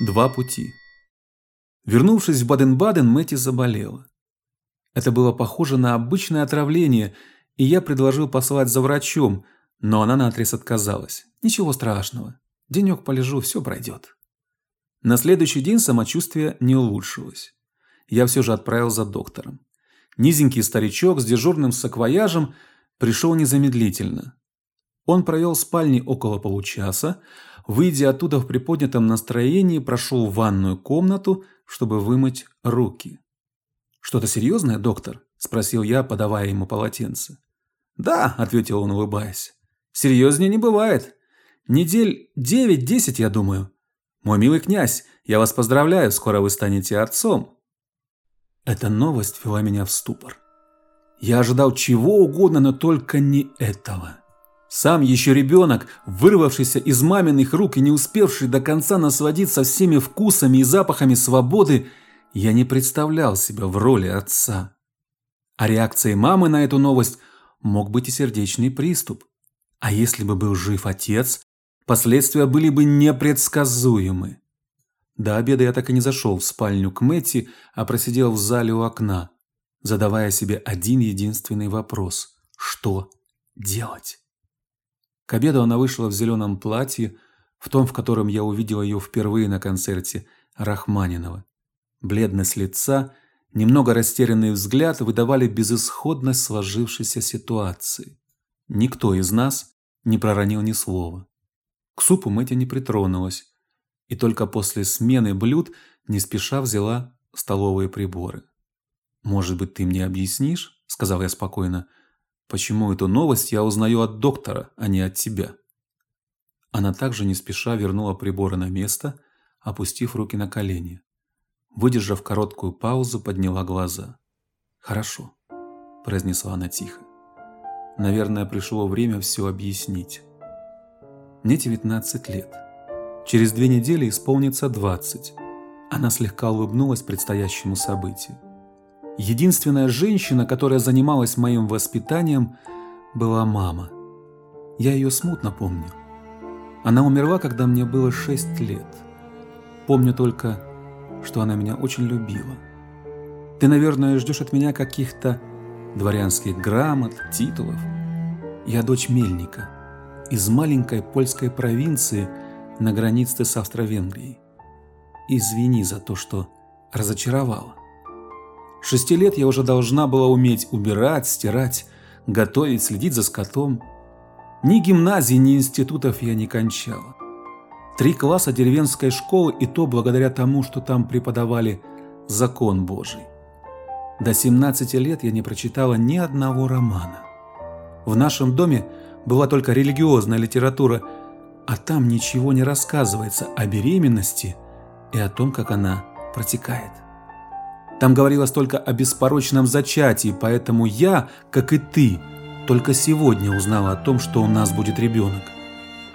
Два пути. Вернувшись в Баден-Баден, Мэтти заболела. Это было похоже на обычное отравление, и я предложил послать за врачом, но она наотрез отказалась. Ничего страшного. Денек полежу, все пройдет. На следующий день самочувствие не улучшилось. Я все же отправил за доктором. Низенький старичок с дежурным саквояжем пришел незамедлительно. Он провел в спальне около получаса, выйдя оттуда в приподнятом настроении, прошел в ванную комнату, чтобы вымыть руки. «Что-то серьезное, доктор?» – спросил я, подавая ему полотенце. «Да», – ответил он, улыбаясь. «Серьезнее не бывает. Недель девять-десять, я думаю. Мой милый князь, я вас поздравляю, скоро вы станете отцом». Эта новость ввела меня в ступор. Я ожидал чего угодно, но только не этого. Сам еще ребенок, вырвавшийся из маминых рук и не успевший до конца насладиться всеми вкусами и запахами свободы, я не представлял себя в роли отца. А реакцией мамы на эту новость мог быть и сердечный приступ. А если бы был жив отец, последствия были бы непредсказуемы. До обеда я так и не зашел в спальню к Мэтти, а просидел в зале у окна, задавая себе один единственный вопрос – что делать? К обеду она вышла в зеленом платье, в том, в котором я увидел ее впервые на концерте Рахманинова. Бледность лица, немного растерянный взгляд выдавали безысходность сложившейся ситуации. Никто из нас не проронил ни слова. К супу Мэтти не притронулась, и только после смены блюд не спеша взяла столовые приборы. «Может быть, ты мне объяснишь?» – сказал я спокойно – Почему эту новость я узнаю от доктора, а не от тебя? Она также не спеша вернула приборы на место, опустив руки на колени. Выдержав короткую паузу, подняла глаза. «Хорошо», – произнесла она тихо. «Наверное, пришло время все объяснить. Мне 19 лет. Через две недели исполнится 20. Она слегка улыбнулась предстоящему событию. Единственная женщина, которая занималась моим воспитанием, была мама. Я ее смутно помню. Она умерла, когда мне было шесть лет. Помню только, что она меня очень любила. Ты, наверное, ждешь от меня каких-то дворянских грамот, титулов. Я дочь мельника из маленькой польской провинции на границе с Австро-Венгрией. Извини за то, что разочаровала. Шести лет я уже должна была уметь убирать, стирать, готовить, следить за скотом. Ни гимназии, ни институтов я не кончала. Три класса деревенской школы и то благодаря тому, что там преподавали закон Божий. До 17 лет я не прочитала ни одного романа. В нашем доме была только религиозная литература, а там ничего не рассказывается о беременности и о том, как она протекает. Там говорилось только о беспорочном зачатии, поэтому я, как и ты, только сегодня узнала о том, что у нас будет ребенок.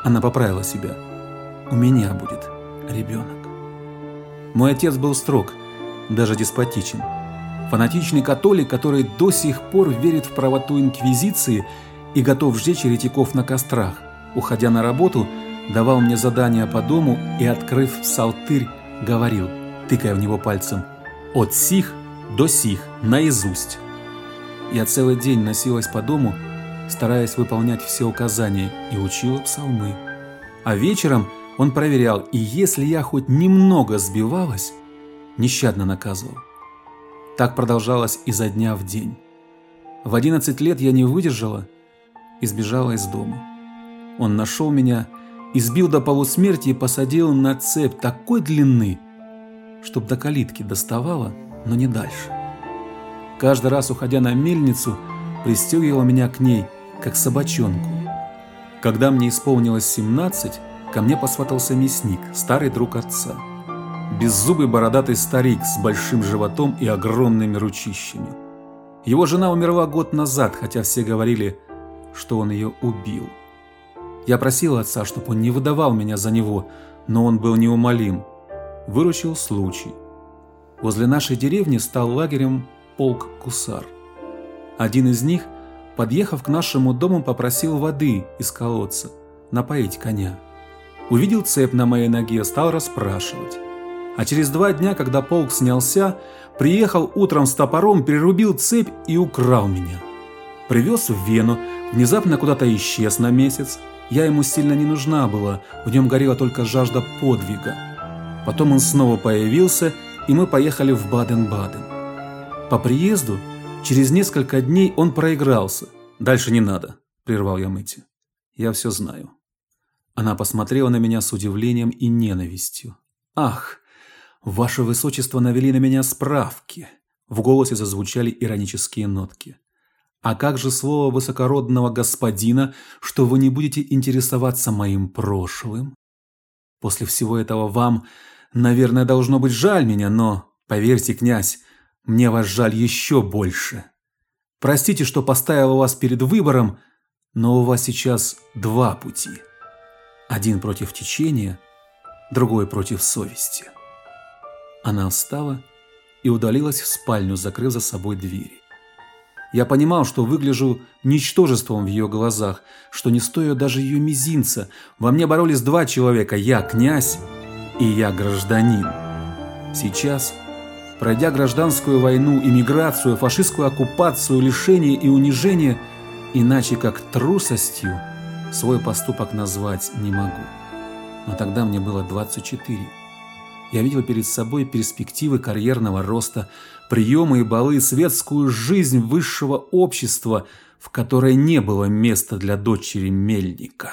Она поправила себя. У меня будет ребенок. Мой отец был строг, даже деспотичен. Фанатичный католик, который до сих пор верит в правоту инквизиции и готов сжечь еретиков на кострах. Уходя на работу, давал мне задания по дому и, открыв псалтырь, говорил, тыкая в него пальцем – от сих до сих, наизусть. Я целый день носилась по дому, стараясь выполнять все указания, и учила псалмы. А вечером он проверял, и если я хоть немного сбивалась, нещадно наказывал. Так продолжалось изо дня в день. В 11 лет я не выдержала и сбежала из дома. Он нашел меня, избил до полусмерти и посадил на цепь такой длины, чтоб до калитки доставала, но не дальше. Каждый раз, уходя на мельницу, пристегивала меня к ней, как собачонку. Когда мне исполнилось 17, ко мне посватался мясник, старый друг отца. Беззубый бородатый старик с большим животом и огромными ручищами. Его жена умерла год назад, хотя все говорили, что он ее убил. Я просил отца, чтобы он не выдавал меня за него, но он был неумолим выручил случай. Возле нашей деревни стал лагерем полк Кусар. Один из них, подъехав к нашему дому, попросил воды из колодца, напоить коня. Увидел цепь на моей ноге, стал расспрашивать. А через два дня, когда полк снялся, приехал утром с топором, перерубил цепь и украл меня. Привез в Вену, внезапно куда-то исчез на месяц. Я ему сильно не нужна была, в нем горела только жажда подвига. Потом он снова появился, и мы поехали в Баден-Баден. По приезду, через несколько дней он проигрался. Дальше не надо, прервал я Мэти. Я все знаю. Она посмотрела на меня с удивлением и ненавистью. Ах, ваше высочество навели на меня справки. В голосе зазвучали иронические нотки. А как же слово высокородного господина, что вы не будете интересоваться моим прошлым? После всего этого вам, наверное, должно быть жаль меня, но поверьте, князь, мне вас жаль еще больше. Простите, что поставила вас перед выбором, но у вас сейчас два пути. Один против течения, другой против совести. Она встала и удалилась в спальню, закрыв за собой двери. Я понимал, что выгляжу ничтожеством в ее глазах, что не стою даже ее мизинца. Во мне боролись два человека: я князь и я гражданин. Сейчас, пройдя гражданскую войну, иммиграцию, фашистскую оккупацию, лишение и унижение, иначе как трусостью свой поступок назвать не могу. Но тогда мне было 24. Я видел перед собой перспективы карьерного роста, приемы и балы, светскую жизнь высшего общества, в которой не было места для дочери мельника.